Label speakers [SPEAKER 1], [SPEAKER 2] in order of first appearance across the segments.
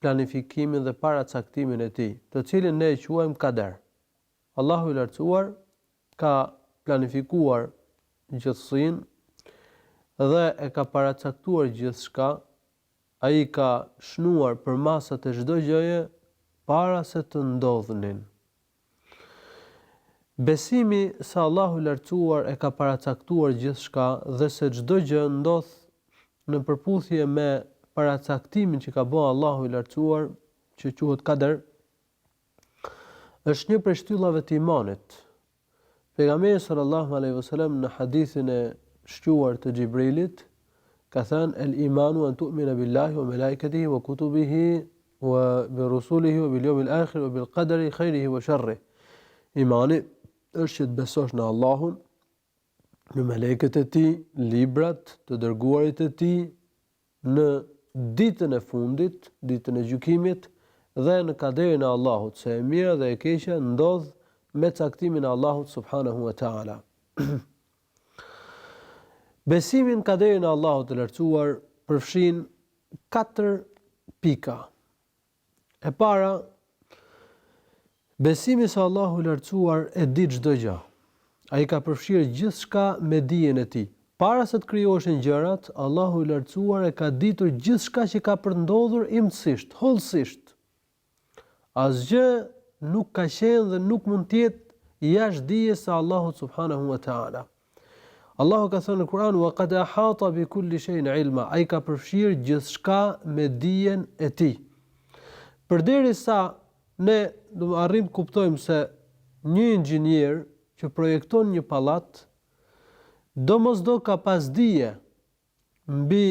[SPEAKER 1] planifikimin dhe paracaktimin e Tij, të cilin ne e quajmë kader. Allahu i Lartësuar ka planifikuar gjithësinë dhe e ka paracaktuar gjithçka, Ai ka shënuar përmasat e çdo gjëje para se të ndodhnin. Besimi se Allahu i Lartësuar e ka paracaktuar gjithçka dhe se çdo gjë ndodh në përputhje me paracaktimin që ka bë Allahu i Lartësuar, që quhet kader, është një prej shtyllave të imanit. Pejgamberi sallallahu alejhi ve sellem në hadithin e shquar të Xhibrilit ka thënë el imanu an tu'mina billahi wa malaikatihi wa kutubihi wa bi rusulihi wa bil yawmil akhir wa bil qadari khairihi wa sharrihi. Imani është që të besosh në Allahun, në melekët e tij, librat, të dërguarit e tij, në ditën e fundit, ditën e gjykimit dhe në kaderin e Allahut, se e mira dhe e keqja ndodh me caktimin e Allahut subhanahu wa taala. Besimi në kaderin e Allahut të lartësuar përfshin katër pika. E para, besimi se Allahu i Lartësuar e di çdo gjë. Ai ka përfshirë gjithçka me dijen e tij. Para se të krijoheshin gjërat, Allahu i Lartësuar e ka ditur gjithçka që ka për të ndodhur imtësisht, hollësisht. Asgjë nuk ka qenë dhe nuk mund të jetë jashtë dijes së Allahut subhanahu wa taala. Allahu ka thënë në Kur'an: "Wa qad ahata bi kulli shay'in 'ilma", Ai ka përfshirë gjithçka me dijen e Tij. Përderisa ne arrijmë të kuptojmë se një inxhinier që projekton një pallat, domosdo ka pas dije mbi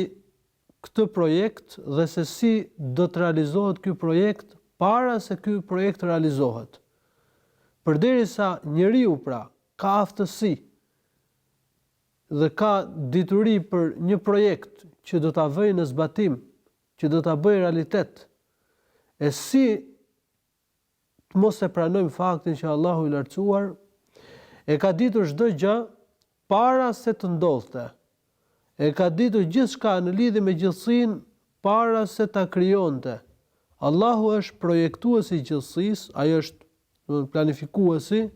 [SPEAKER 1] këtë projekt dhe se si do të realizohet ky projekt para se ky projekt të realizohet. Përderisa njeriu pra ka aftësi dhe ka dituri për një projekt që do ta vëjë në zbatim, që do ta bëjë realitet, e si të mos e pranojmë faktin që Allahu i Lartësuar e ka ditur çdo gjë para se të ndodhte, e ka ditur gjithçka në lidhje me gjithësinë para se ta krijonte. Allahu është projektuesi i gjithësisë, ai është planifikuesi,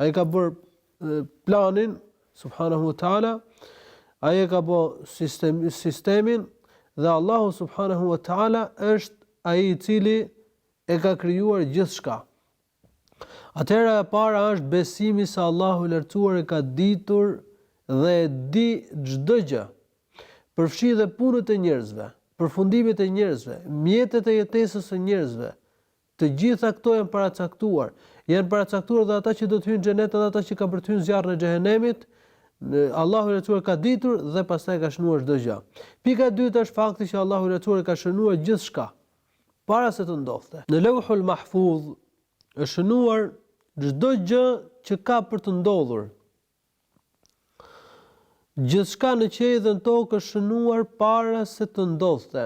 [SPEAKER 1] ai ka bërë planin subhanahu wa taala, ai e ka bërë sistem, sistemin dhe Allahu subhanahu wa taala është ai i cili E ka krijuar gjithçka. Atëhera e para është besimi se Allahu i Lartësuar e ka ditur dhe e di çdo gjë, përfshi dhe punët e njerëzve, përfundimet e njerëzve, mjetet e jetesës së njerëzve, të gjitha këto janë paracaktuar, janë paracaktuar dhe ata që do të hyjnë në Xhenet edhe ata që kanë për të hyrë në zjarrin e Xhehenemit, Allahu i Lartësuar e ka ditur dhe pastaj e ka shënuar çdo gjë. Pika e dytë është fakti që Allahu i Lartësuar e ka shënuar gjithçka. para se të ndodhte. Në Lewhul Mahfudh është shënuar çdo gjë që ka për të ndodhur. Gjithçka në qiej dhe në tokë është shënuar para se të ndodhte.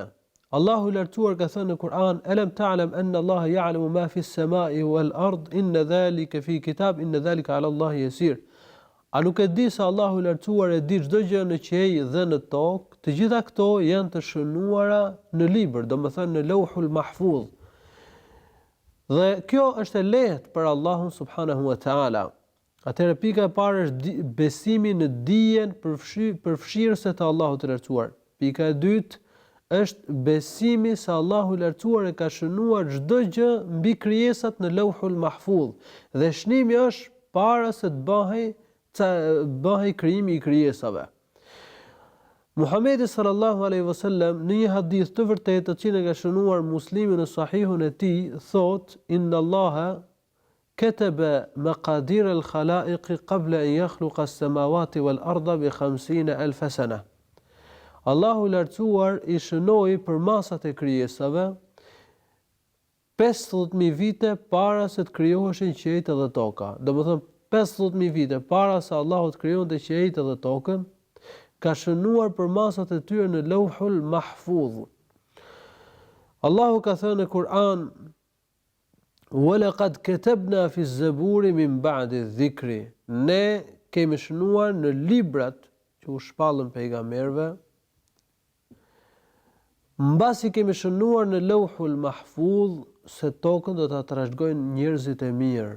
[SPEAKER 1] Allahu i Lartësuar ka thënë në Kur'an, Alam ta'lam anna Allaha ya'lamu ma fi s-sama'i wal-ard, inna dhalika fi kitab, inna dhalika 'ala Allahi yasir. A nuk e di se Allahu i Lartësuar e di çdo gjë në qiej dhe në tokë, të gjitha këto janë të shënuara në libër, domethënë në Lawhul Mahfudh. Dhe kjo është e lehtë për Allahun Subhanehu Ue Teala. Atëherë pika e parë është besimi në dijen përfshirëse të Allahut të Lartësuar. Pika e dytë është besimi se Allahu i Lartësuar e ka shënuar çdo gjë mbi krijesat në Lauhul Mahfudh dhe shënimi është para se të bëhej të bëhej krijimi i krijesave. Muhamedi sallallahu alejhi ve sellem në një hadith të vërtetë të cilin e ka shënuar Muslimi në Sahihun e tij thotë, Innallaha Ketebe maqadir el khalaiqi qable en jakhluqa el semawati wal ardha bi khamsine elfe sene. Allahu i Lartësuar i shënoi përmasat e krijesave pesëdhjetë mijë vite para se të krijoheshin qiejt edhe toka. Domethënë pesëdhjetë mijë vite para se Allahu të krijonte qiejt edhe tokën, ka shënuar përmasat e tyre në Lauhul Mahfudh. Allahu ka thënë në Kur'an, Wa laqad katabna fi zaburi min ba'di dhikri, Ne kemi shënuar në librat që u shpallën pejgamberëve, mbasi kemi shënuar në Lauhul Mahfudh se tokën do ta trashëgojnë njerëzit e mirë,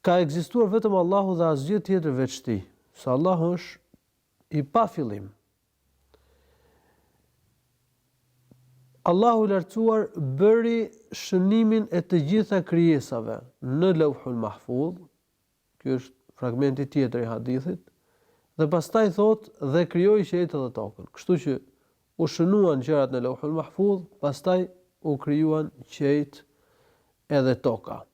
[SPEAKER 1] Ka ekzistuar vetëm Allahu dhe asgjë tjetër veç Tij. Se Allahu është i pafillim. Allahu i Lartësuar bëri shënimin e të gjitha krijesave në Lawhul Mahfudh, ky është fragmenti tjetër i hadithit, dhe pastaj thotë dhe krijoi qiejt edhe tokën. Kështu që u shënuan gjërat në Lawhul Mahfudh, pastaj u krijuan qiejt edhe toka.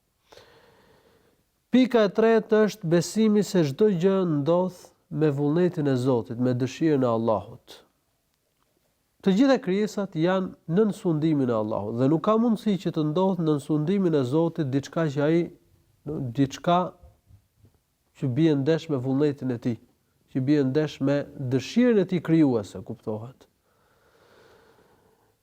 [SPEAKER 1] Pika e tretë është besimi se çdo gjë ndodh me vullnetin e Zotit, me dëshirën e Allahut. Të gjitha krijesat janë nën sundimin e Allahut dhe nuk ka mundësi që të ndodhë nën sundimin e Zotit diçka që ai diçka që bie ndesh me vullnetin e tij, që bie ndesh me dëshirën e tij krijuese, kuptohet.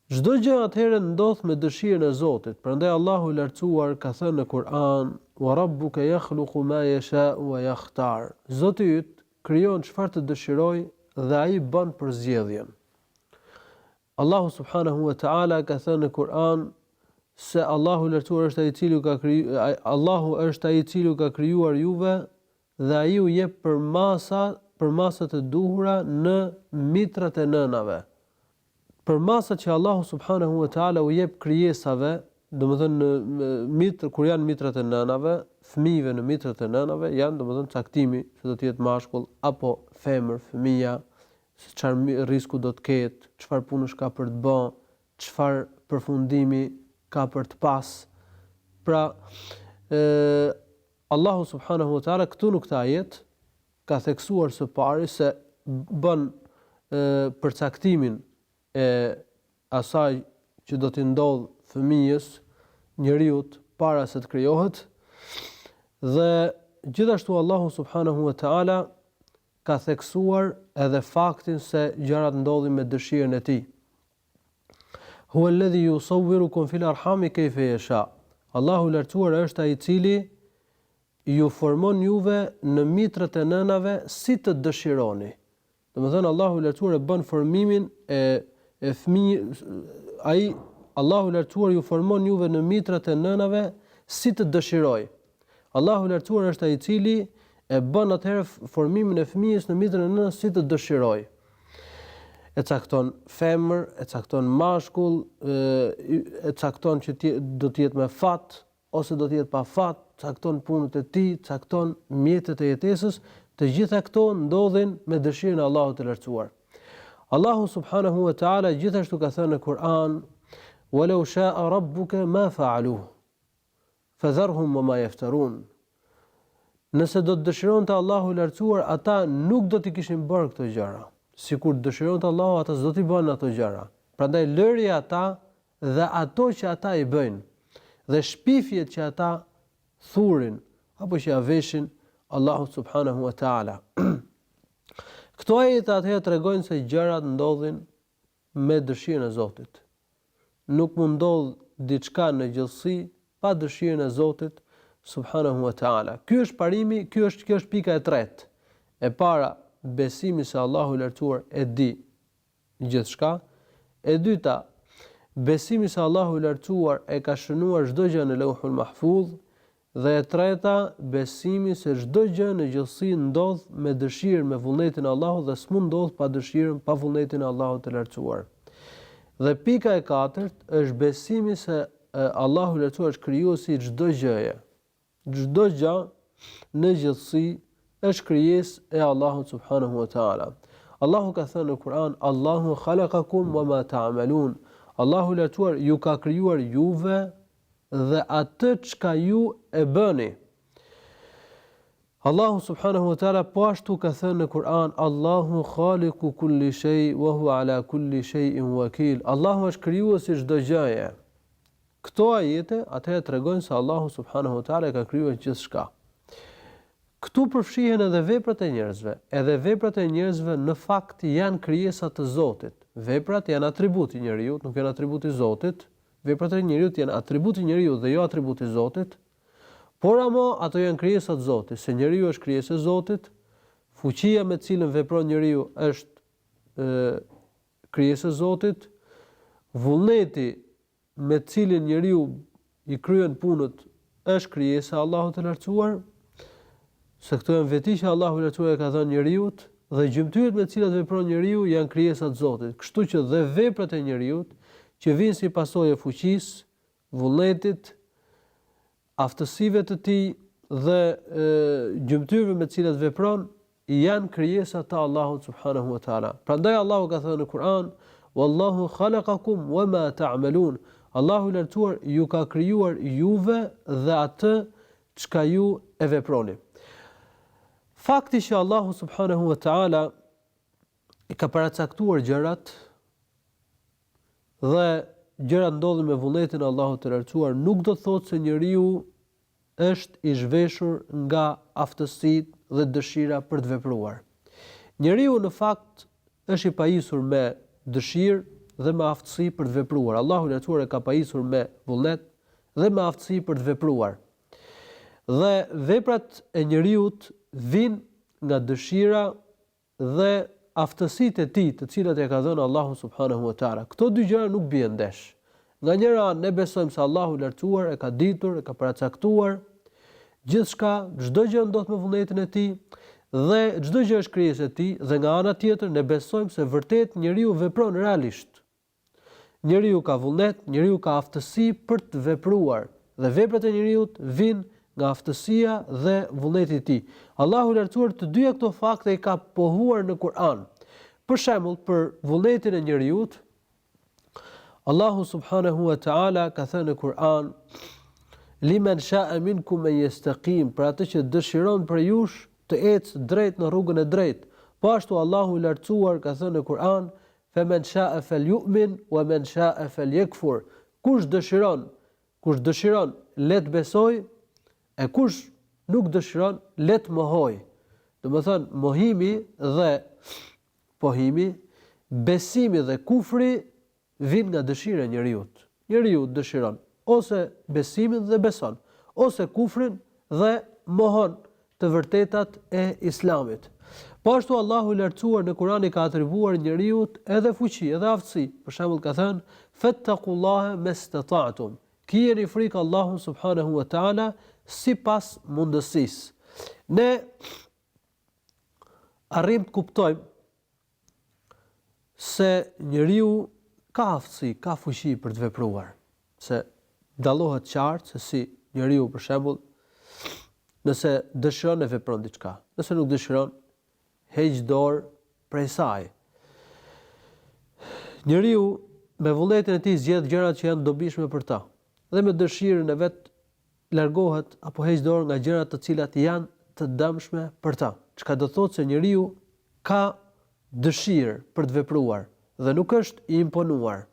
[SPEAKER 1] Çdo gjë atëherë ndodh me dëshirën e Zotit, prandaj Allahu i Lartësuar ka thënë në Kur'an, "Wa rabbuka yakhluqu ma yasha'u wa yakhtar." Zoti yt krijon çfarë të dëshirojë dhe ai bën përzgjedhjen. Allahu subhanehu ve teala ka thënë në Kur'an se Allahu i Lartësuar është ai i cili ju ka Allahu është ai i cili ju ka krijuar juve dhe ai ju jep përmasa përmasat e duhura në mitrat e nënave. Përmasat që Allahu subhanehu ve teala u jep krijesave, domethënë në mitr kur janë mitrat e nënave, fëmijëve në mitrat e nënave janë domethënë caktimi se do të jetë mashkull apo femër fëmija se çfarë rrisku do të ketë, çfarë punësh ka për të bë, çfarë përfundimi ka për të pas. Pra, Allahu subhanahu wa taala këtu në këtë ajet ka theksuar së pari se bën përcaktimin e asaj që do t'i ndodh fëmijës, njeriut para se të krijohet dhe gjithashtu Allahu subhanahu wa taala ka theksuar edhe faktin se gjërat ndodhin me dëshirën e Tij, Huwellezi yusawwirukum fil arhami kayfa yasha, Allahu i Lartësuar është Ai i Cili ju formon juve në mitrat e nënave si të dëshironi. Domethënë Allahu i Lartësuar e bën formimin e e fëmijë Ai Allahu i Lartësuar ju formon juve në mitrat e nënave si të dëshirojë. Allahu i Lartësuar është Ai i Cili e bën atëherë formimin e fëmijës në mitrën e nënës si të dëshirojë. E cakton femër, e cakton mashkull, e cakton që do të jetë me fat ose do të jetë pa fat, cakton punët e tij, cakton mjetet e jetesës, të gjitha këto ndodhin me dëshirën e Allahut të Lartësuar. Allahu subhanahu wa taala gjithashtu ka thënë në Kur'an: "Wa law sha'a rabbuka ma fa'aluhu." Fadharhum wa ma yaftarun Nëse do të dëshironte Allahu i Lartësuar, ata nuk do t'i kishin bërë këto gjëra. Sikur të dëshironte Allahu, ata s'do t'i bënin ato gjëra. Prandaj lëri ata dhe ato që ata i bëjnë, dhe shpifjet që ata thurin apo që ia veshin Allahut subhanahu wa ta'ala. Këto ajete atëherë tregojnë se gjërat ndodhin me dëshirën e Zotit. Nuk mund ndodh diçka në gjithësi pa dëshirën e Zotit subhanehu ue teala. Ky është parimi, ky është, kjo është pika e tretë. E para, besimi se Allahu i Lartësuar e di gjithçka. E dyta, besimi se Allahu i Lartësuar e ka shënuar çdo gjë në Leuhul Mahfudh. Dhe e treta, besimi se çdo gjë në gjithësi ndodh me dëshirë me vullnetin e Allahut dhe s'mund ndodhë pa dëshirën, pa vullnetin e Allahut të Lartësuar. Dhe pika e katërt, është besimi se Allahu i Lartësuar është krijuesi i çdo gjëje. Çdo gjë në gjithësi është krijesë e Allahut subhanehu ve teala. Allahu ka thënë në Kur'an, Allahu khalakakum wa ma ta'malun. Allahu i Lartësuar ju ka krijuar juve dhe atë çka ju e bëni. Allahu subhanahu wa taala po ashtu ka thënë në Kur'an, Allahu khaliku kulli shei wa huwa ala kulli shein wakil. Allahu është krijuesi i çdo gjëje. Këto ajete atëherë tregojnë se Allahu subhanahu wa taala ka krijuar gjithçka. Këtu përfshihen edhe veprat e njerëzve. Edhe veprat e njerëzve në fakt janë krijesa të Zotit. Veprat janë atribut i njeriut, nuk janë atribut i Zotit, Veprat e njeriut janë atribut i njeriut dhe jo atribut i Zotit, por ama ato janë krijesa të Zotit, se njeriu është krijesë e Zotit, fuqia me të cilën vepron njeriu është krijesë e Zotit, vullneti me të cilin njeriu i kryen punët është krijesë e Allahut të Lartësuar, se këto janë veti që Allahu i Lartësuar e ka dhënë njeriut, dhe gjymtyrët me të cilat vepron njeriu janë krijesa të Zotit, kështu që dhe veprat e njeriut, që vijnë si pasojë e fuqisë, vullnetit, aftësive të tij dhe gjymtyrëve me të cilat vepron, janë krijesa të Allahut subhanehu ve teala. Prandaj Allahu ka thënë në Kur'an, Wallahu khalaqakum wama ta'malun. Allahu i Lartësuar ju ka krijuar juve dhe atë çka ju e veproni. Fakti që Allahu subhanehu ve teala i ka paracaktuar gjërat dhe gjërat ndodhin me vullnetin e Allahut të Lartësuar, nuk do të thotë se njeriu është i zhveshur nga aftësitë dhe dëshira për të vepruar. Njeriu në fakt është i pajisur me dëshirë dhe me aftësi për të vepruar. Allahu i Lartësuar e ka pajisur me vullnet dhe me aftësi për të vepruar. Dhe veprat e njeriut vijnë nga dëshira dhe aftësitë e tij të cilat ia ka dhënë Allahu subhanehu ue teala. Këto dy gjëra nuk bien ndesh. Nga njëra anë ne besojmë se Allahu i Lartësuar e ka ditur, e ka paracaktuar gjithçka, çdo gjë ndodh me vullnetin e tij dhe çdo gjë është krijesë e tij dhe nga ana tjetër ne besojmë se vërtet njeriu vepron realisht Njeriu ka vullnet, njeriu ka aftësi për të vepruar dhe veprat e njeriut vijnë nga aftësia dhe vullneti i tij. Allahu i Lartësuar të dyja këto fakte i ka pohuar në Kur'an. Për shembull, për vullnetin e njeriut, Allahu subhanehu ue teala ka thënë në Kur'an, Limen sha'a minkum en jestaqim, për atë që dëshiron prej jush të ecë drejt në rrugën e drejtë. Po ashtu Allahu i Lartësuar ka thënë në Kur'an, Fe men sha'a fel yu'min wa men sha'a fel yekfur, Kush dëshiron, kush dëshiron, le të besojë, e kush nuk dëshiron, le të mohojë. Domethënë, mohimi dhe pohimi, besimi dhe kufri vijnë nga dëshira e njeriut. Njeriu dëshiron ose besimin dhe beson, ose kufrin dhe mohon të vërtetat e Islamit. Po ashtu Allahu i Lartësuar në Kur'an i ka atribuar njeriut edhe fuqi, edhe aftësi, për shembull ka thënë, Fettakullahe mestata'tum, Kijani frikë Allahun subhanehu ue teala sipas mundësisë. Ne arrijmë të kuptojmë se njeriu ka aftësi, ka fuqi për të vepruar, se dallohet qartë se si njeriu për shembull nëse dëshiron e vepron diçka, nëse nuk dëshiron heq dorë prej saj. Njeriu me vullnetin e tij zgjedh gjërat që janë dobishme për ta dhe me dëshirën e vet largohet apo heq dorë nga gjërat të cilat janë të dëmshme për ta, çka do të thotë se njeriu ka dëshirë për të vepruar dhe nuk është i imponuar.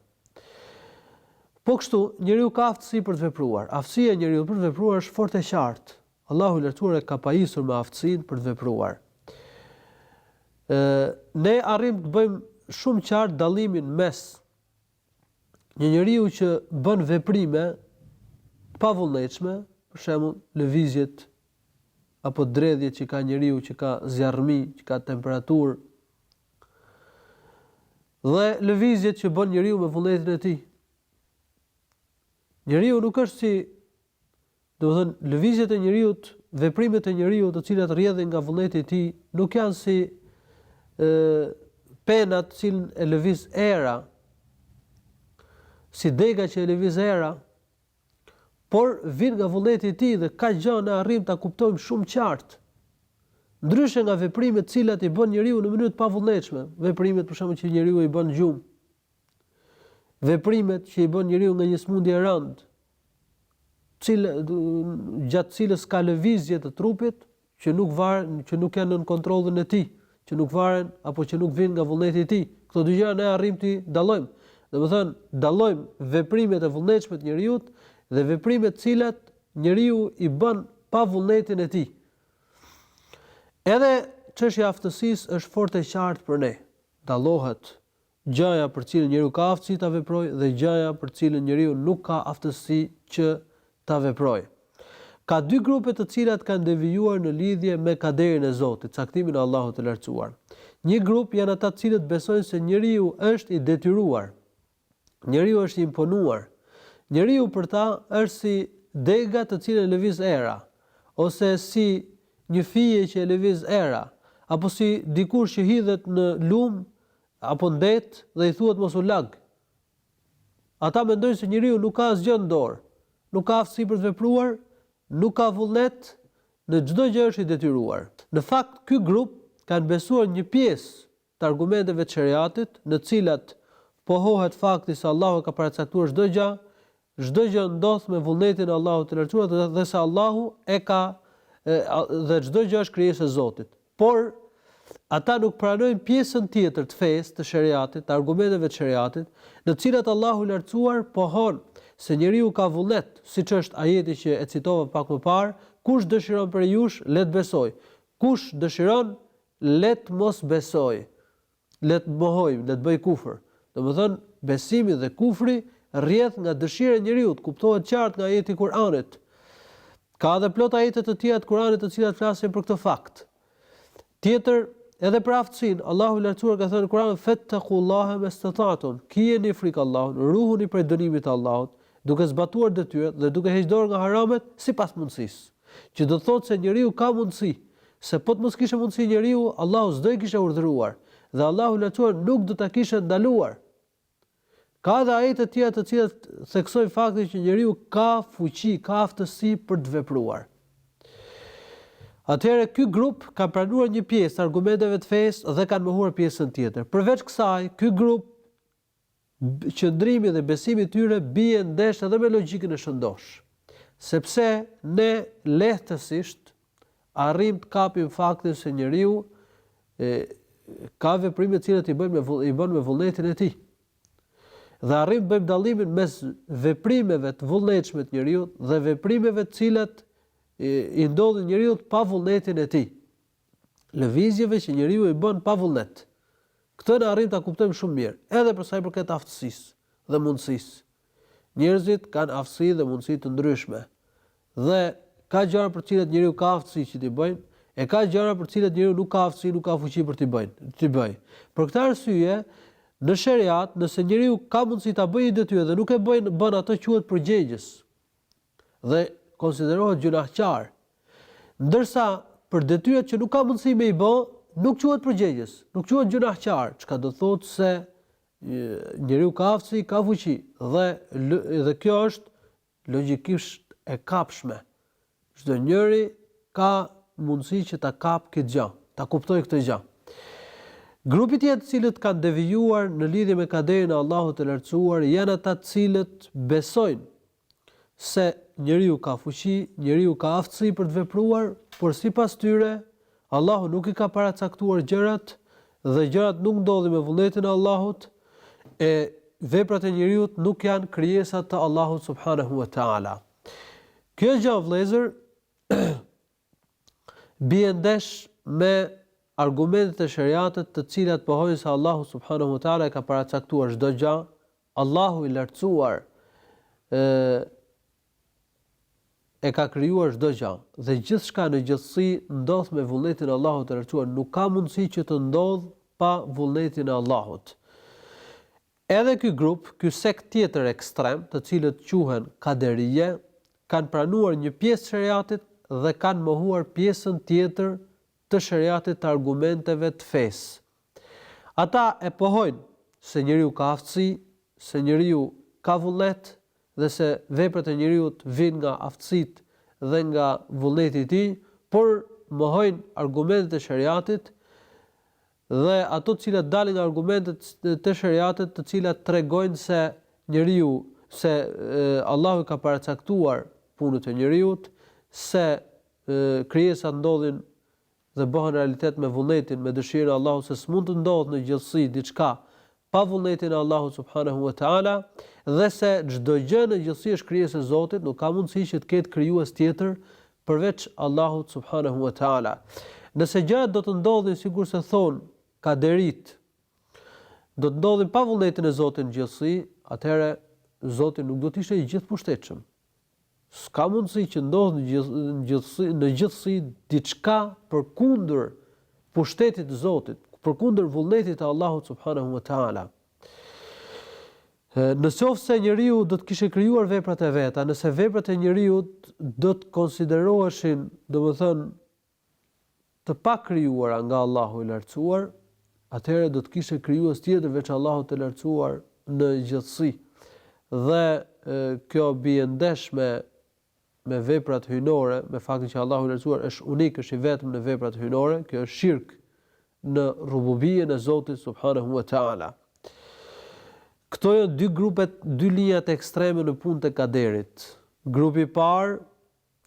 [SPEAKER 1] Po kështu, njeriu ka aftësi për të vepruar. Aftësia e njeriut për të vepruar është fort e qartë. Allahu i Lartësuar e ka pajisur me aftësinë për të vepruar. Ë ne arrijmë të bëjmë shumë qartë dallimin mes një njeriu që bën veprime të pavullnetshme, për shembull, lëvizjet apo dredhjet që ka njeriu që ka zjarrmi, që ka temperaturë, dhe lëvizjet që bën njeriu me vullnetin e tij. Njeriu nuk është si Domethënë, lëvizjet e njeriut, veprimet e njeriut të cilat rrjedhin nga vullneti i tij, nuk janë si pena të cilën e lëviz era, si dega që e lëviz era, por vijnë nga vullneti i tij dhe kaq gjë ne arrijmë ta kuptojmë shumë qartë. Ndryshe nga veprimet të cilat i bën njeriu në mënyrë të pavullnetshme, veprimet për shembull që njeriu i bën në gjumë, Veprimet që i bën njeriu nga një sëmundje e rëndë, cilë, gjatë të cilës ka lëvizje të trupit që nuk varen, që nuk janë nën kontrollin e tij, që nuk varen apo që nuk vijnë nga vullneti i tij. Këto dy gjëra ne arrijmë t'i dallojmë. Domethënë, dallojmë veprimet e vullnetshme të njeriut dhe veprimet të cilat njeriu i bën pa vullnetin e tij. Edhe çështja e aftësisë është fort e qartë për ne. Dallohet Gjëja për të cilën njeriu ka aftësi ta veprojë dhe gjëja për të cilën njeriu nuk ka aftësi që ta veprojë. Ka dy grupe të cilat kanë devijuar në lidhje me kaderin e Zotit, caktimin e Allahut të Lartësuar. Një grup janë ata të cilët besojnë se njeriu është i detyruar, njeriu është i imponuar, njeriu për ta është si dega të cilën e lëviz era, ose si një fije që e lëviz era, apo si dikush që hidhet në lumë Apo në det dhe i thuhet mos u lag. Ata mendojnë se njeriu nuk ka asgjë në dorë, nuk ka aftësi për të vepruar, nuk ka vullnet, në çdo gjë është i detyruar. Në fakt, ky grup kanë besuar një pjesë të argumenteve të Sheriatit, në të cilat pohohet fakti se Allahu e ka paracaktuar çdo gjë Çdo gjë ndodh me vullnetin e Allahut të Lartësuar dhe se Allahu e ka dhe çdo gjë është krijesë e Zotit. Por, ata nuk pranojnë pjesën tjetër të fesë, të sheriatit, të argumenteve të sheriatit, në të cilat Allahu i Lartësuar pohon se njeriu ka vullnet, siç është ajeti që e citova pak më parë, Kush dëshiron prej jush, le të besojë. Kush dëshiron, le të mos besojë. Le të mohojë, le të bëjë kufër. Domethënë, besimi dhe kufri rrjedh nga dëshira e njeriut, kuptohet qartë nga ajeti i Kur'anit. Ka edhe plot ajete të tjera të Kur'anit të cilat flasin për këtë fakt. Tjetër, edhe për aftësinë, Allahu i Lartësuar ka thënë në Kur'an, "Fettakullaha mestata'tum", kijeni frikë Allahun, ruhuni prej dënimit të Allahut, duke zbatuar detyrat dhe duke heqë dorë nga haramet, sipas mundësisë. Që do të thotë se njeriu ka mundësi, se po të mos kishte mundësi njeriu, Allahu s'do e kishte urdhëruar, dhe Allahu i Lartësuar nuk do ta kishte ndaluar. Ka edhe ajete të tjera të cilat theksojnë faktin që njeriu ka fuqi, ka aftësi për të vepruar. Atëherë ky grup ka pranuar një pjesë të argumenteve të fesë dhe kanë mohuar pjesën tjetër. Përveç kësaj, ky grup qëndrimi dhe besimi i tyre bie ndesh edhe me logjikën e shëndoshë, sepse ne lehtësisht arrijmë të kapim faktin se njeriu ka veprime të cilat i bën me vullnetin e tij. Dhe arrijmë të bëjmë dallimin mes veprimeve të vullnetshme të njeriut dhe veprimeve të cilat i ndodhin njeriut pa vullnetin e tij. lëvizjeve që njeriu i bën pa vullnet. Këtë na arrim ta kuptojmë shumë mirë, edhe për sa i përket aftësisë dhe mundësisë. Njerëzit kanë aftësi dhe mundësi të ndryshme. Dhe, ka gjëra për të cilat njeriu ka aftësi që t'i bëjë, e ka gjëra për të cilat njeriu nuk ka aftësi, nuk ka fuqi për t'i bërë, t'i bëjë. Për këtë arsye, në sheriat, nëse njeriu ka mundësi ta bëjë një detyrë dhe nuk e bën atë, quhet përgjegjës. dhe konsiderohet gjynahqar, ndërsa për detyrat që nuk ka mundësi me i bë, nuk quhet përgjegjës, nuk quhet gjynahqar, çka do të thotë se njeriu ka aftësi, ka fuqi dhe dhe kjo është logjikisht e kapshme. Çdo njeri ka mundësi që ta kapë këtë gjë, ta kuptojë këtë gjë. Grupi tjetër të cilët kanë devijuar në lidhje me kaderin e Allahut të Lartësuar janë ata të cilët besojnë se njeriu ka fuqi, njeriu ka aftësi për të vepruar, por sipas tyre, Allahu nuk i ka paracaktuar gjërat dhe gjërat nuk ndodhin me vullnetin e Allahut, e veprat e njeriut nuk janë krijesa të Allahut subhanehu ve teala. Kjo gjë o vëllezër, bie ndesh me argumentet e sheriatit të cilat pohojnë se Allahu subhanehu ve teala e ka paracaktuar çdo gjë, Allahu i Lartësuar e e ka krijuar çdo gjë dhe gjithçka në gjithësi ndodh me vullnetin e Allahut të Lartësuar, nuk ka mundësi që të ndodhë pa vullnetin e Allahut. Edhe ky grup, ky sekt tjetër ekstrem, të cilët quhen Kaderije, kanë pranuar një pjesë të Sheriatit dhe kanë mohuar pjesën tjetër të Sheriatit të argumenteve të fesë. Ata e pohojnë se njeriu ka aftësi, se njeriu ka vullnet dhe se veprat e njeriut vijnë nga aftësitë dhe nga vullneti i tij, por mohojnë argumentet e Sheriatit Dhe ato të cilat dalin nga argumentet e sheriatit të cilat tregojnë se njeriu se Allahu i ka paracaktuar punët e njeriut, se krijesat ndodhin dhe bëhen realitet me vullnetin, me dëshirën e Allahut se s'mund të ndodhë në gjithësi diçka pa vullnetin e Allahut subhanehu ve teala, dhe se çdo gjë në gjithësi është krijesë e Zotit, nuk ka mundësi që të ketë krijues tjetër përveç Allahut subhanehu ve teala. Nëse gjërat do të ndodhnin sikurse thonë kaderitë, do të ndodhin pa vullnetin e Zotit në gjithësi, atëherë Zoti nuk do të ishte i gjithëpushtetshëm. S'ka mundësi që të ndodhë në gjithësi diçka përkundër pushtetit të Zotit, përkundër vullnetit të Allahut subhanehu ve teala. Në qoftë se njeriu do të kishte krijuar veprat e veta, nëse veprat e njeriut do të konsideroheshin, domethënë, të pakrijuara nga Allahu i Lartësuar, atëherë do të kishte krijues tjetër veç Allahut të Lartësuar në gjithësi. Dhe kjo bie ndesh me me veprat hyjnore, me faktin që Allahu i Lartësuar është unik, është i vetëm në veprat hyjnore, kjo është shirk në rububien e Zotit subhanehu ve teala. Këto janë dy grupet, dy linjat ekstreme në punët e kaderit. Grupi i parë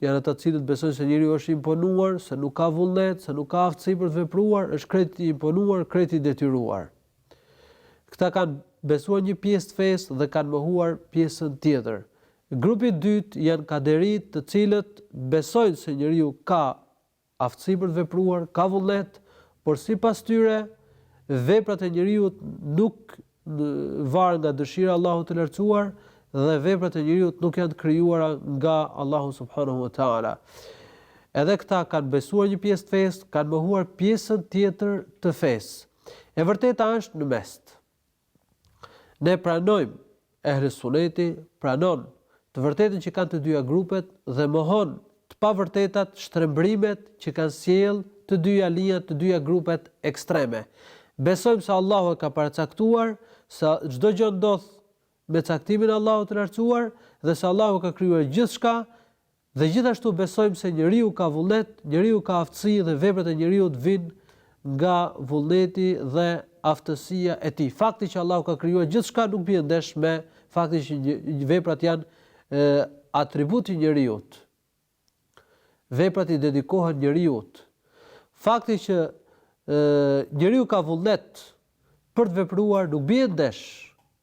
[SPEAKER 1] Janë ata të cilët besojnë se njeriu është i imponuar, se nuk ka vullnet, se nuk ka aftësi për të vepruar, është krejt i imponuar, krejt i detyruar. Këta kanë besuar një pjesë të fesë dhe kanë mohuar pjesën tjetër. Grupi i dytë janë kaderitë të cilët besojnë se njeriu ka aftësi për të vepruar, ka vullnet, por sipas tyre, veprat e njeriut nuk varen nga dëshira e Allahut të Lartësuar dhe veprat e njeriut nuk janë të krijuara nga Allahu subhanahu wa ta'ala. Edhe këta kanë besuar një pjesë të fesë, kanë mohuar pjesën tjetër të fesë. E vërteta është në mes. Ne pranojmë, Ehli Suneti pranon, të vërtetën që kanë të dyja grupet dhe mohon të pavërtetat, shtrembërimet që kanë sjellë të dyja linjat, të dyja grupet ekstreme. Besojmë se Allahu e ka paracaktuar, se çdo gjë ndodh me caktimin e Allahut të Lartësuar dhe se Allahu ka krijuar gjithçka Dhe gjithashtu besojmë se njeriu ka vullnet, njeriu ka aftësi dhe veprat e njeriut vijnë nga vullneti dhe aftësia e tij. Fakti që Allahu ka krijuar gjithçka nuk bie ndesh me faktin që veprat janë atribut i njeriut. Veprat i dedikohen njeriut. Fakti që njeriu ka vullnet, për të vepruar nuk bie ndesh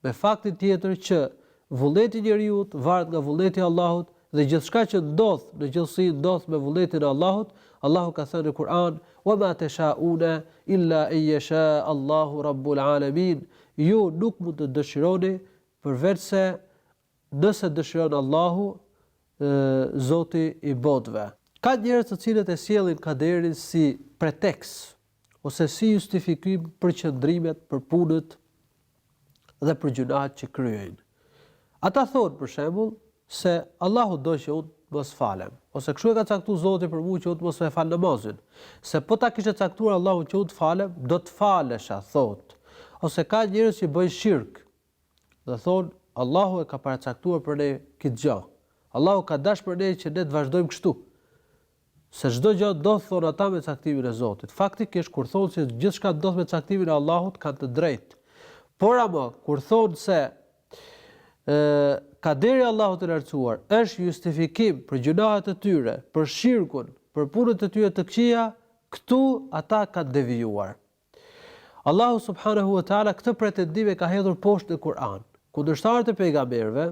[SPEAKER 1] me faktin tjetër që vullneti i njeriut varet nga vullneti i Allahut dhe gjithçka që ndodh në gjithësi ndodh me vullnetin e Allahut, Allahu ka thënë në Kur'an, Wa ma tesha'une illa en jesha Allahu rabbul alemin, Ju nuk mund të dëshironi përveçse Nëse dëshiron Allahu, Zoti i botëve. Ka njerëz të cilët e sjellin kaderin si pretekst ose si justifikim për qëndrimet, për punët dhe për gjynahet që kryejnë. Ata thonë, për shembull, se Allahu do që unë të mos falem, ose kështu e ka caktuar Zoti për mua që unë të mos e fal namazin, se po ta kishte caktuar Allahu që unë të falem, do të falesha, thotë. Ose ka njerëz që bëjnë shirk, dhe thonë, Allahu e ka paracaktuar për ne këtë gjë. Allahu ka dashtë për ne që ne të vazhdojmë kështu. Se çdo gjë ndodh thonë ata me caktimin e Zotit. Faktikisht kur thonë se gjithçka ndodh me caktimin e Allahut kanë të drejtë. Por ama kur thonë se ë kaderi i Allahut të lartësuar është justifikim për gjynahet e tyre, për shirkun, për punët e tyre të këqija, këtu ata kanë devijuar. Allahu subhanehu ue teala këtë pretendim e ka hedhur poshtë në Kur'an. Kundërshtarët e pejgamberëve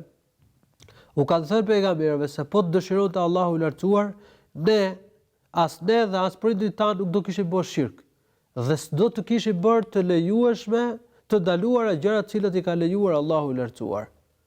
[SPEAKER 1] u kanë thënë pejgamberëve se po të dëshironte Allahu i Lartësuar, ne, as ne dhe as prindërit tanë nuk do kishim bërë shirk dhe s'do të kishim bërë të lejueshme të ndaluara gjërat të cilat i ka lejuar Allahu i Lartësuar.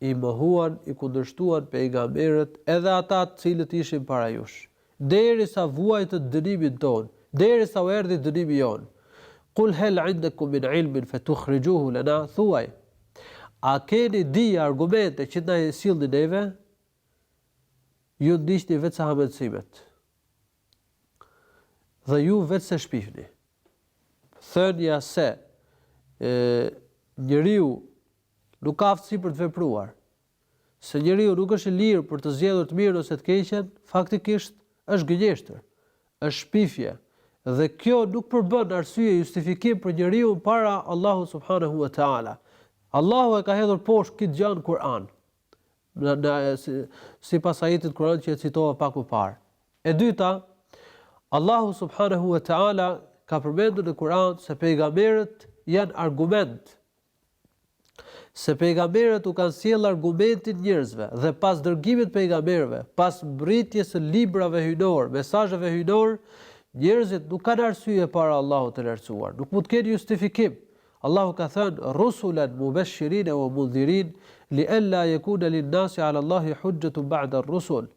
[SPEAKER 1] i mohuan, i kundërshtuan pejgamberët, edhe ata të cilët ishin para jush, derisa vuajtën dënimin tonë, derisa u erdhi dënimi jonë. Kul hel indekum min ilmin fetuhrixhuhu lena, thuaj, a keni dije, argumente që të na i sillni neve? Ju ndiqni veçse hamendësimet. Dhe ju veçse shpifni. Thënia se e, njeriu Nuk ka aftësi për të vepruar. Se njeriu nuk është i lirë për të zgjedhur të mirën ose të keqen, faktikisht, është gënjeshtër. Është shpifje. Dhe kjo nuk përbën arsye, justifikim për njeriun para Allahut subhanehu ue teala. Allahu e ka hedhur poshtë këtë gjë në Kur'an. Në, në, si, sipas ajetit kur'anor që e citova pak më parë. E dyta, Allahu subhanehu ue teala ka përmendur në Kur'an se pejgamberët janë argument Se pejgamberët u kanë sjellë argumentin njerëzve dhe pas dërgimit të pejgamberëve, pas mbërritjes së librave hyjnorë, mesazheve hyjnorë, njerëzit nuk kanë arsye para Allahut të Lartësuar, nuk mund të kenë justifikim. Allahu ka thënë, Rusulan mubeshirine wa mundhirin, li'alla yekuna lin-nasi 'ala Allahi hujjatun ba'da ar-rusul.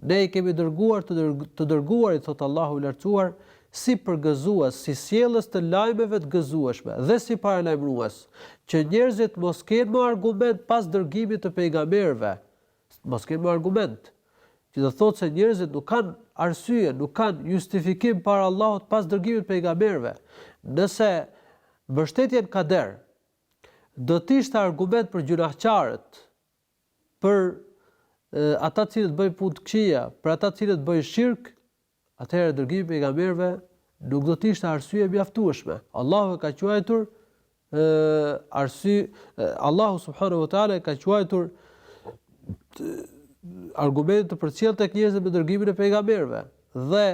[SPEAKER 1] Ne i kemi dërguar të të Dërguarit, thotë Allahu i Lartësuar, si përgëzues, si sjellës të lajmeve të gëzueshme, dhe si paralajmërues, që njerëzit mos kenë më argument pas dërgimit të pejgamberëve, mos kenë më argument, që do të thotë se njerëzit nuk kanë arsye, nuk kanë justifikim para Allahut pas dërgimit të pejgamberëve. Nëse mbështetja në kader do të ishte argument për gjynahqarët, për ata të cilët bëjnë punë të këqija, për ata të cilët bëjnë shirk, atëherë dërgimi i pejgamberëve nuk do të ishte arsye e mjaftueshme. Allahu e ka quajtur ë arsy Allahu subhanahu wa taala e ka quajtur argumentin të përcjellë tek njerëzit me dërgimin e pejgamberëve. Dhe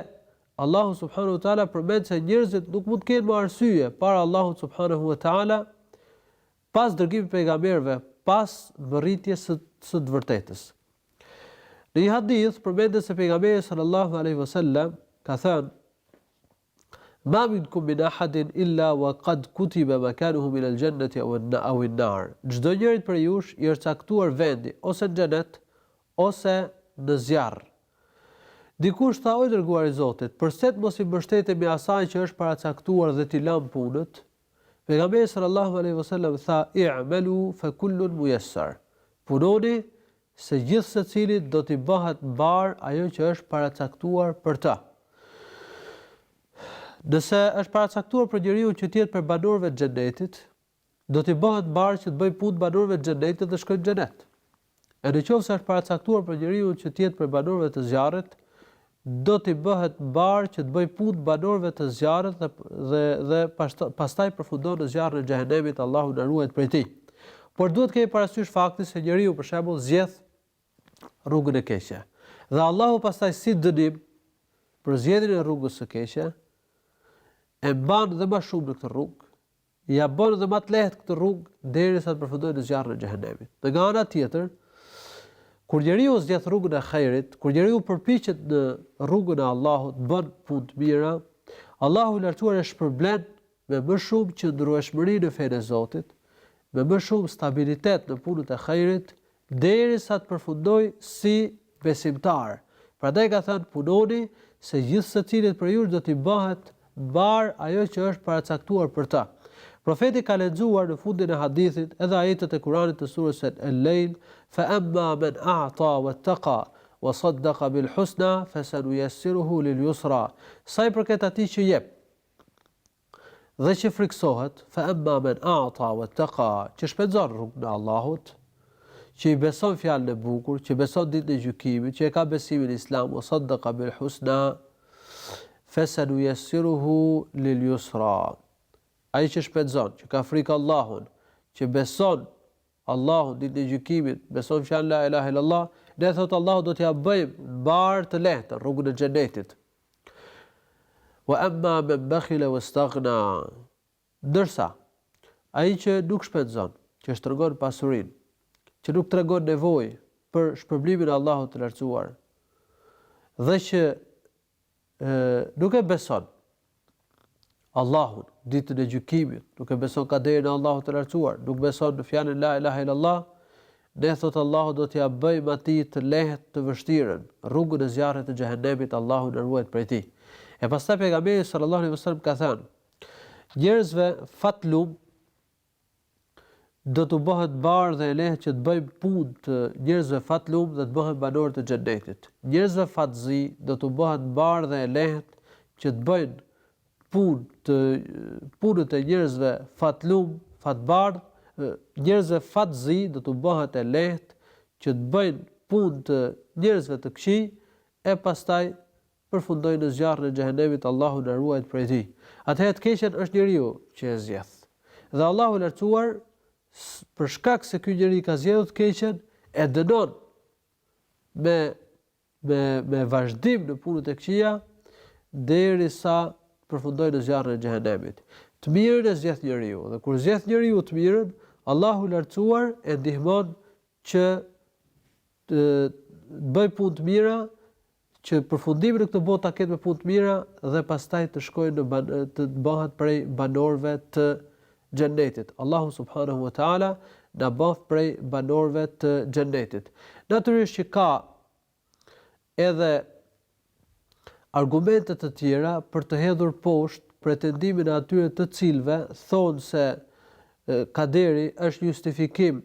[SPEAKER 1] Allahu subhanahu wa taala përmend se njerëzit nuk mund të kenë më arsye para Allahut subhanahu wa taala Pas dërgimit të pejgamberëve, pas mbërritjes së të vërtetës. Në një hadith përmendet se pejgamberi sallallahu alejhi ve sellem ka thënë, Ma minkum min ahadin illa wa qad kutiba makanuhu min al jannati aw an nar. Çdo njërit prej jush i është caktuar vendi ose në xhenet ose në zjarr. Dikush tha o i dërguar i Zotit, përse të mos i mbështetemi asaj që është paracaktuar dhe t'i lëmë punët? Pejgamberi sallallahu alejhi ve sellem tha i'malu fa kullun muyassar punoni se gjithsecilit do t'i bëhet mbarë ajo që është paracaktuar për të. Nëse është paracaktuar për njeriun që të jetë prej banorëve të Xhennetit, do t'i bëhet mbarë që të bëjë punët e banorëve të Xhennetit dhe të shkojë në Xhennet. E në qoftë se është paracaktuar për njeriun që të jetë prej banorëve të zjarrit, do t'i bëhet mbarë që të bëjë punët e banorëve të zjarrit dhe dhe dhe pastaj përfundon në zjarrin e xhehenemit Allahu na ruajt prej tij. Por duhet të kemi parasysh faktin se njeriu për shembull zgjedh rrugën e keqe. Dhe Allahu pastaj si dënim për zgjedhjen e rrugës së keqe e mban dhe më shumë në këtë rrugë, ia bën edhe më të lehtë këtë rrugë derisa të përfundojë në zjarrin e xhehenemit. Dhe nga ana tjetër, kur njeriu zgjedh rrugën e hajrit, kur njeriu përpiqet në rrugën e Allahut, bën punë të mira, Allahu i Lartësuar e shpërblen me më shumë qëndrueshmëri në fenë e Zotit, me më shumë stabilitet në punët e hajrit, Derisa të përfundojë si besimtar. Prandaj ka thënë, Punoni, se gjithsecilit prej jush do t'i bëhet mbarë ajo që është paracaktuar për të. Profeti ka lexuar në fundin e hadithit edhe ajetet e Kur'anit të surës El-Lejl, Fa amma men a'ta wattaqa, wa saddaqa bil-husna, fasanuyassiruhu lil-yusra. Sa i përket atij që jep, Dhe që frikësohet, fa emma men a'ta wa taqa, që shpenzon në rrugën e Allahut, që i beson fjalën e bukur, që beson ditën e gjykimit, që e ka besimin islam, wa saddaqa bil husna, fe se nuyassiruhu lil yusra. Ai që shpenzon, që ka frikë Allahun, që beson Allahun ditën e gjykimit, beson fjalën la ilahe illallah, ne thotë Allahu do t'ia bëjmë mbarë të lehtën rrugën e xhenetit. Wa amma men bakhila wastaghna Ndërsa, ai që nuk shpenzon, që shtrëngon pasurinë, që nuk tregon nevojë për shpërblimin e Allahut të Lartësuar dhe që nuk e beson Allahun, Ditën e Gjykimit, nuk e beson Kaderin e Allahut të Lartësuar, nuk beson në fjalën La ilahe illallah, ne, thotë Allahu, do t'ia bëjmë atij të lehtë të vështirën, rrugën e zjarrit të Xhehenemit, Allahu na ruajt prej tij. E pastaj pejgamberi, sallallahu alejhi ve sellem, ka thënë, Njerëzve fatlumë, do t'u bëhet mbarë dhe e lehtë që të bëjnë punë të njerëzve fatlumë dhe të bëhen banorë të Xhennetit. Njerëzve fatëzi do t'u bëhet mbarë dhe e lehtë që të bëjnë punë të punët e njerëzve fatlumë, fatbardhë, njerëzve fatëzi do t'u bëhet e lehtë që të bëjnë punë të njerëzve të këqij e pastaj përfundojnë në zjarrin e xhehenemit Allahu na ruajt prej tij. Atëherë të keqen është njeriu që e zgjedh. Dhe Allahu i Lartësuar për shkak se ky njeri ka zgjedhur të keqen e dënon me me me vazhdim në punët e këqija derisa të përfundojë në zjarrin e xhehenemit. Të mirën e zgjedh njeriu dhe kur zgjedh njeriu të mirën, Allahu i Lartësuar e ndihmon që të bëjë punë të mira Që përfundimin në këtë botë ta ketë me punë të mira dhe pastaj të shkojë në ban të bëhet prej banorëve të Xhennetit. Allahu subhanehu ve teala na bëftë prej banorëve të Xhennetit. Natyrisht që ka edhe argumente të tjera për të hedhur poshtë pretendimin e atyre të cilëve thonë se Kaderi është justifikim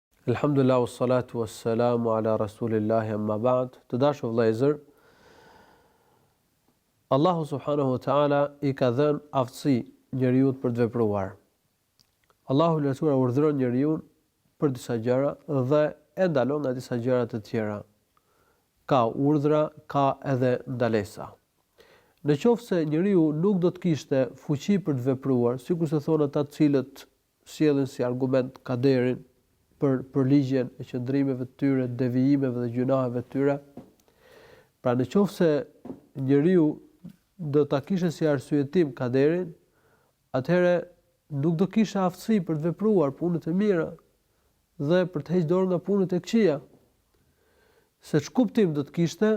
[SPEAKER 1] Elhamdulillahi was salatu was salamu ala rasulillahi amma ba'd të dashur vëllezër Allahu subhanahu wa taala i ka dhënë aftësi njeriut për të vepruar Allahu i lartësuar urdhëron njeriun për disa gjëra dhe e ndalon nga disa gjëra të tjera ka urdhra ka edhe ndalesa Në qoftë se njeriu nuk do të kishte fuqi për të vepruar, sikurse thonë ata të cilët sjellin si argument kaderin për përligjen e qëndrimeve të tyre, devijimeve dhe gjynaheve të tyre. Pra në qoftë se njeriu do ta kishte si arsyetim kaderin, atëherë nuk do kishte aftësi për të vepruar punët e mira, dhe për të hequr dorë nga punët e këqija, se ç'kuptim do të kishte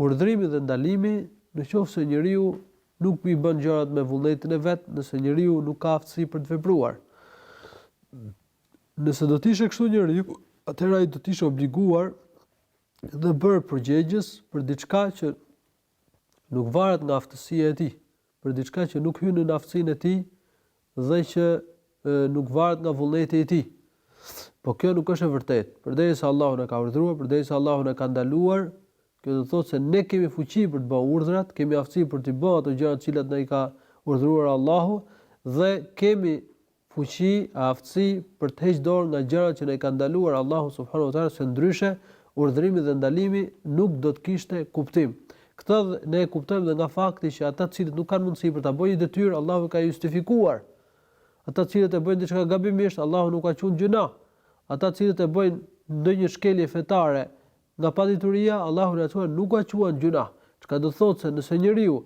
[SPEAKER 1] urdhërimi dhe ndalimi në qoftë se njeriu nuk i bën gjërat me vullnetin e vet, nëse njeriu nuk ka aftësi për të vepruar. Nëse do të ishte kështu njeriu, atëherë ai do të ishte obliguar dhe bërë përgjegjës për diçka që nuk varet nga aftësia e tij, për diçka që nuk hyn në aftësinë e tij dhe që nuk varet nga vullneti i tij. Po kjo nuk është e vërtetë. Përderisa Allahu na ka urdhëruar, përderisa Allahu na ka ndaluar, kjo do të thotë se ne kemi fuqi për të bërë urdhrat, kemi aftësi për të bërë ato gjëra të cilat na i ka urdhëruar Allahu dhe kemi fuqi e aftësi për të heq dorë nga gjërat që na i ka ndaluar Allahu subhanahu wa taala se ndryshe urdhërimi dhe ndalimi nuk do të kishte kuptim. Këtë ne e kuptojmë dhe nga fakti që ata të cilët nuk kanë mundësi për ta bërë një detyrë Allahu i ka justifikuar. Ata të cilët e bëjnë diçka gabimisht Allahu nuk ua quan gjynah. Ata të cilët e bëjnë ndonjë shkelje fetare Nga padituria, Allahu na quan nuk ua quan gjynah, çka do të thotë se nëse njeriu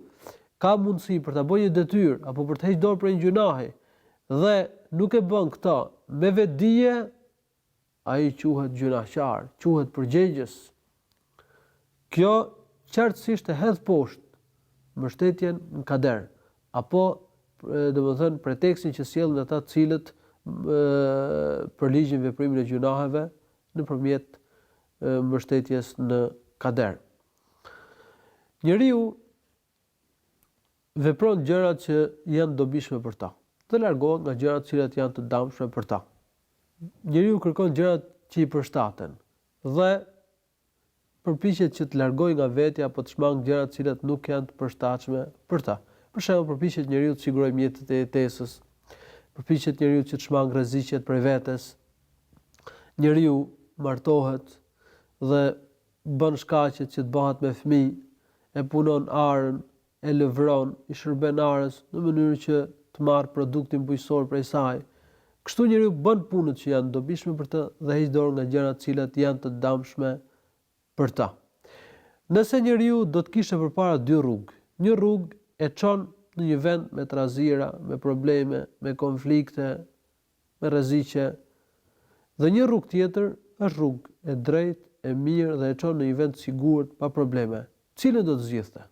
[SPEAKER 1] ka mundësi për ta bërë një detyrë apo për të heq dorë prej një gjynahi dhe nuk e bën këtë me vetëdije, ai quhet gjynahqar, quhet përgjegjës. Kjo qartësisht e hedh poshtë mbështetjen në kader, apo domethënë pretekstin që sjellin ata të cilët përligjin veprimin e gjynaheve nëpërmjet mbështetjes në kader. Njeriu vepron gjërat që janë të dobishme për ta dhe largohet nga gjërat të cilat janë të dëmshme për ta. Njeriu kërkon gjërat që i përshtaten dhe përpiqet që të largojë nga vetja apo të shmangë gjëra të cilat nuk janë të përshtatshme për ta. Për shembull, përpiqet njeriu të sigurojë mjetet e jetesës, përpiqet njeriu që të shmangë rreziqet prej vetes, njeriu martohet dhe bën shkaqet që të bëhet me fëmijë, e punon arën e lëvron, i shërben arës, në mënyrë që të marrë produktin bujqësor prej saj. Kështu njeriu bën punët që janë të dobishme për të dhe heq dorë nga gjërat të cilat janë të dëmshme për ta. Nëse njeriu do të kishte përpara dy rrugë, një rrugë e çon në një vend me trazira, me probleme, me konflikte, me rreziqe dhe një rrugë tjetër është rrugë e drejtë e mirë dhe e çon në një vend të sigurt pa probleme, cilën do të zgjidhte?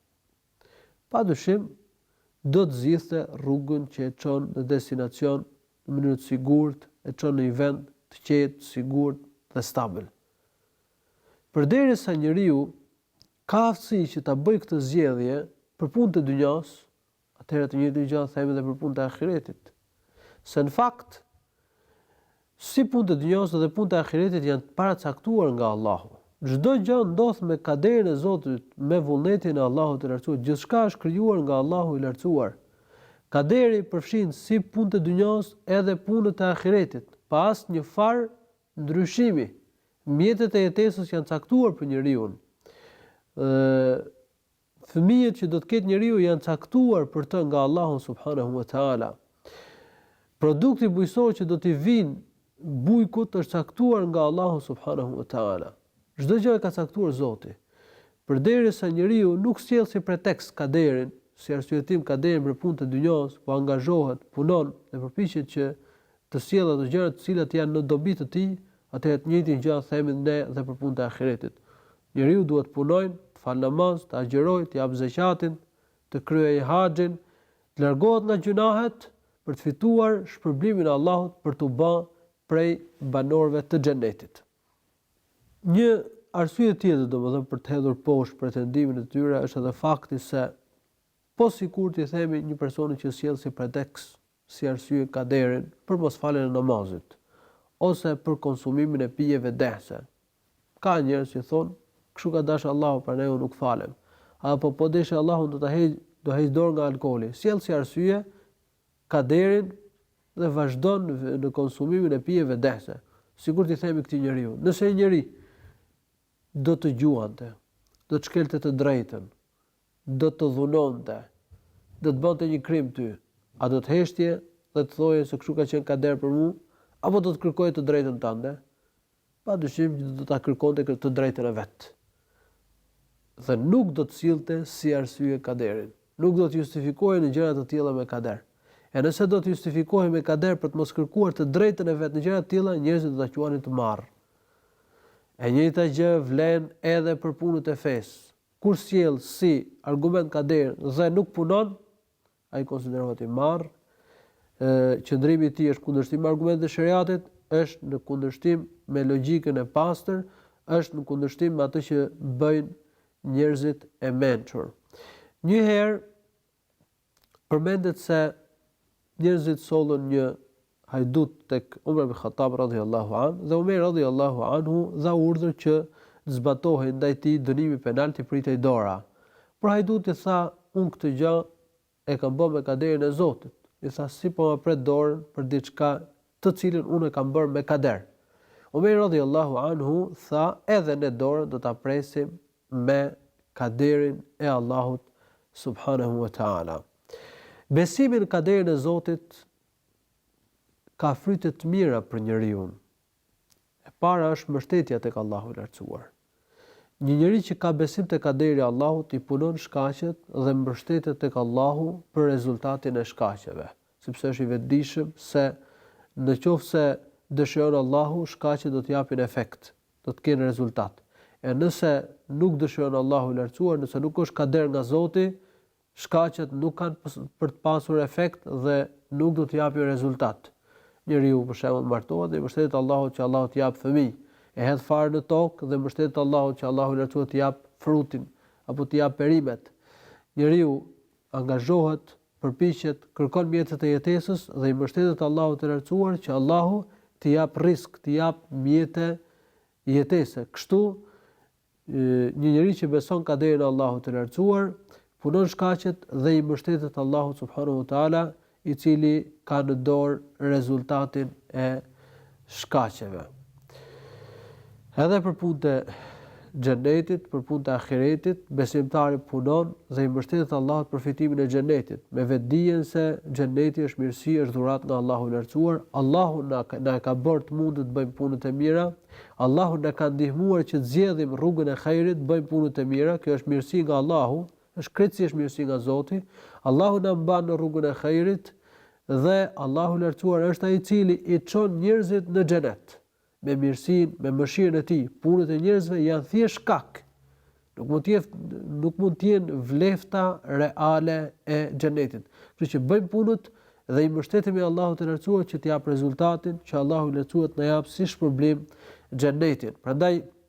[SPEAKER 1] Padyshim do të zgjidhte rrugën që e çon në destinacion në mënyrë të sigurt, e çon në një vend të qetë, të sigurt dhe stabil. Përderisa njeriu ka aftësi që ta bëjë këtë zgjedhje për punët e dynjasë, Atëherë të njëjtën gjë them edhe për punët e ahiretit. Se në fakt, si punët e dynjasë dhe punët e ahiretit janë të paracaktuar nga Allahu. Çdo gjë ndodh me kaderin e Zotit, me vullnetin e Allahut të Lartësuar. Gjithçka është krijuar nga Allahu i Lartësuar. Kaderi përfshin si punët e dynjasë edhe punët e ahiretit, pa asnjë farë ndryshimi. Mjetet e jetesës janë caktuar për njeriun. Ë Fëmijët që do të ketë njeriu janë caktuar për të nga Allahu subhanehu ve teala. Produkti bujqësor që do t'i vijnë bujkut është caktuar nga Allahu subhanehu ve teala. Çdo gjë e ka caktuar Zoti. Përderisa njeriu nuk sjell si pretekst kaderin, si arsyetim kaderin për punët e dynjasë, po angazhohet, punon dhe përpiqet që të sjellë ato gjëra të cilat janë në dobi të tij, atëherë të njëjtën gjë themi ne dhe për punët e ahiretit. Njeriu duhet të punojë, të falë namaz, të agjërojë, të japë zekatin, të kryejë haxhin, të largohet nga gjynahet, për të fituar shpërblimin e Allahut, për t'u bë prej banorëve të Xhennetit. Një arsye tjetër, domethënë, për të hedhur poshtë pretendimin e tyre është edhe fakti se po sikur t'i themi një personi që sjell si pretekst si arsye kaderin për mos faljen e namazit ose për konsumimin e pijeve dehëse. Ka njerëz që thonë, Kështu ka dashë Allahu, prandaj unë nuk falem. Apo po deshë Allahu unë do ta heq, do heq dorë nga alkooli. Sjell si arsye kaderin dhe vazhdon në konsumimin e pijeve dehëse. Sikur t'i themi këtij njeriu, nëse një njeri do të gjuante, do të shkelte të drejtën, Do të dhunonte. Do të bënte një krim ty. A do të heshtje dhe të thoje se kështu ka qenë kader për mua? Apo do të kërkoje të drejtën tënde? Padyshim që do ta kërkonte të drejtën e vet. Dhe nuk do të sillte si arsye kaderin. Nuk do të justifikohej në gjëra të tilla me kader. E nëse do të justifikohej me kader për të mos kërkuar të drejtën e vet në gjëra të tilla, njerëzit do ta quanin të marrë. E njëjta gjë vlen edhe për punët e fesë. Kur sjell si argument kaderin dhe nuk punon, ai konsiderohet i marrë, e, qëndrimi i tij është kundërshtim me argumentet e Sheriatit, është në kundërshtim me logjikën e pastër, është në kundërshtim me atë që bëjnë njerëzit e mençur. Një herë Përmendet se njerëzit sollën një hajdut tek Omer ibn Khattab radhiyallahu anhu dhe Omeri radhiyallahu anhu dha urdhër që të zbatohej ndaj tij dënimi penal t'i pritej dora. Por hajduti i tha unë këtë gjë e kam bë me kaderin e Zotit. I tha si po ma pret dorën për diçka të cilën unë e kam bërë me kader. Omeri radhijallâhu anhu tha, Edhe ne dorën do ta presim me kaderin e Allahut subhanehu ve teâlâ. Besimi në kaderin e Zotit ka fryte të mira për njeriun. E para është mbështetja tek Allahu i Lartësuar. Një njeri që ka besim te kaderi i Allahut i punon shkaqet dhe mbështetet tek Allahu për rezultatin e shkaqeve. sepse është i vetëdijshëm se në qoftë se dëshiron Allahu shkaqet do të japin efekt, do të kenë rezultat. E nëse nuk dëshiron Allahu i Lartësuar, nëse nuk është kader nga Zoti, shkaqet nuk kanë për të pasur efekt dhe nuk do të japin rezultat. Njeriu për shembull martohet dhe i mbështetet Allahut që Allahu t'i japë fëmijë, e hedh farën në tokë dhe mbështetet Allahut që Allahu i Lartësuar t'i japë frutin apo t'i japë perimet. Njeriu angazhohet, përpiqet, kërkon mjetet e jetesës dhe i mbështetet Allahut të Lartësuar që Allahu t'i japë rrisk, t'i japë mjete jetese. Kështu, një njeri që beson kaderin e Allahut të Lartësuar, punon shkaqet dhe i mbështetet Allahut subhanehu ve teala, i cili ka në dorë rezultatin e shkaqeve. Edhe për punët e Xhennetit, për punët e Ahiretit, besimtari punon dhe i mbështetet Allahut për fitimin e Xhennetit, me vetëdijen se Xhenneti është mirësi, është dhuratë nga Allahu i Lartësuar, Allahu na ka na e ka bërë të mundur të bëjmë punët e mira, Allahu na ka ndihmuar që të zgjedhim rrugën e hajrit, të bëjmë punët e mira, kjo është mirësi nga Allahu, Është krejtësisht mirësi nga Zoti, Allahu na mban në rrugën e hajrit dhe Allahu i Lartësuar është Ai i Cili i çon njerëzit në Xhenet me mirësinë, me mëshirën e Tij. Punët e njerëzve janë thjesht shkak, nuk mund të jetë, nuk mund të jenë vlefta reale e Xhenetit. Kështu që bëjmë punët dhe i mbështetemi Allahut të Lartësuar që të japë rezultatin, që Allahu i Lartësuar të na japë si shpërblim Xhenetin. Prandaj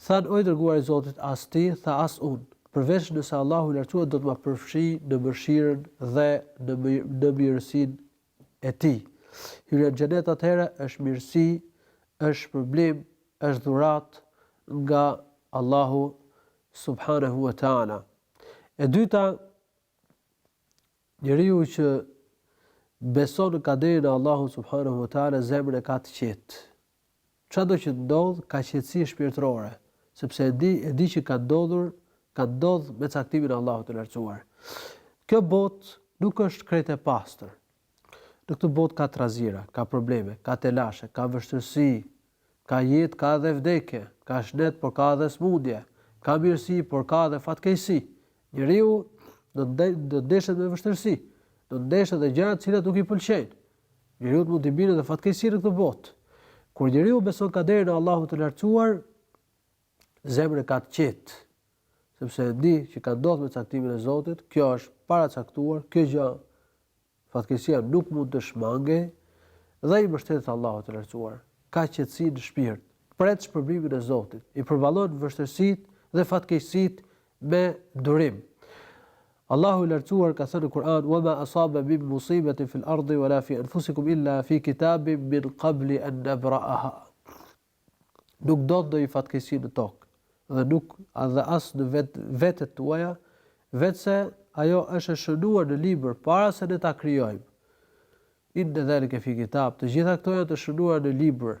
[SPEAKER 1] Thanë, O i Dërguari i Zotit, as ti, tha as unë, përveç nëse Allahu i Lartësuar do të më përfshijë në mëshirën dhe në në mirësinë e Tij. Hyrja në Xhenet atëherë është mirësi, është shpërblim, është dhuratë nga Allahu subhanehu ve teala. E dyta, njeriu që beson në kaderin e Allahut subhanehu ve teala zemrën e ka të qetë. Çado që të ndodhë, ka qetësi shpirtërore, sepse e di, e di që ka ndodhur, ka ndodh me caktimin e Allahut të Lartësuar. Kjo botë nuk është krejt e pastër. Në këtë botë ka trazira, ka probleme, ka telashe, ka vështirësi, ka jetë, ka edhe vdekje, ka shnet, por ka edhe sëmundje, ka mirësi, por ka edhe fatkeqësi. Njeriu do të ndeshet me vështirësi, do të ndeshet dhe gjëra të cilat nuk i pëlqejnë, Njeriut mund t'i bien edhe fatkeqësi në këtë botë. Kur njeriu beson kaderin e Allahut të Lartësuar, zemrën e ka të qetë, sepse e di që ka ndodhur me caktimin e Zotit, kjo është paracaktuar, kjo gjë fatkeqësia nuk mund të shmangej dhe i mbështetet Allahut të Lartësuar. Ka qetësi në shpirt, pret shpërblimin e Zotit, i përballon vështirësitë dhe fatkeqësitë me durim. Allahu i Lartësuar ka thënë në Kur'an, "Wa ma asaba min musibatin fil ardi wa la fi anfusikum illa fi kitabin min qabli an nabra'aha." Nuk ndodh ndonjë fatkeqësi në tokë dhe nuk dhe as në vetvetet tuaja, veçse ajo është e shënuar në libër para se ne ta krijojmë. Inna dhalika fi kitab. Të gjitha këto janë të shënuara në libër,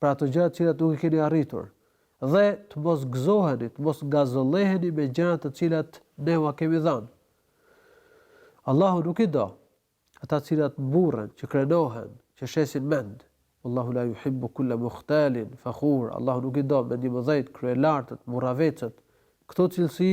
[SPEAKER 1] për ato gjëra të cilat nuk i keni arritur. Dhe të mos gëzoheni, të mos ngazëlleheni me gjërat të cilat ne ua kemi dhënë. Allahu nuk i do ata të cilat mburren, që krenohen, që shesin mend. Allahu la yuhibbu kulla mukhtalin fakhur. Allahu nuk i do mendjemëdhenjtë, kryelartët, mburravecët. Këto cilësi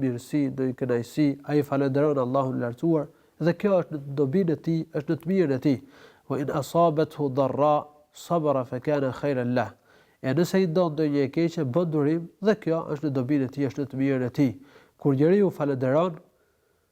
[SPEAKER 1] mirësi, ndonjë kënaqësi, ai falënderon Allahun e Lartësuar, dhe kjo është në dobinë e tij, është në të mirën e tij, wa in asabathu darra sabara fa kana khayran lah, e nëse i ndodh ndonjë e keqe, bën durim, dhe kjo është në dobinë e tij, është në të mirën e tij. Kur njeriu falënderon,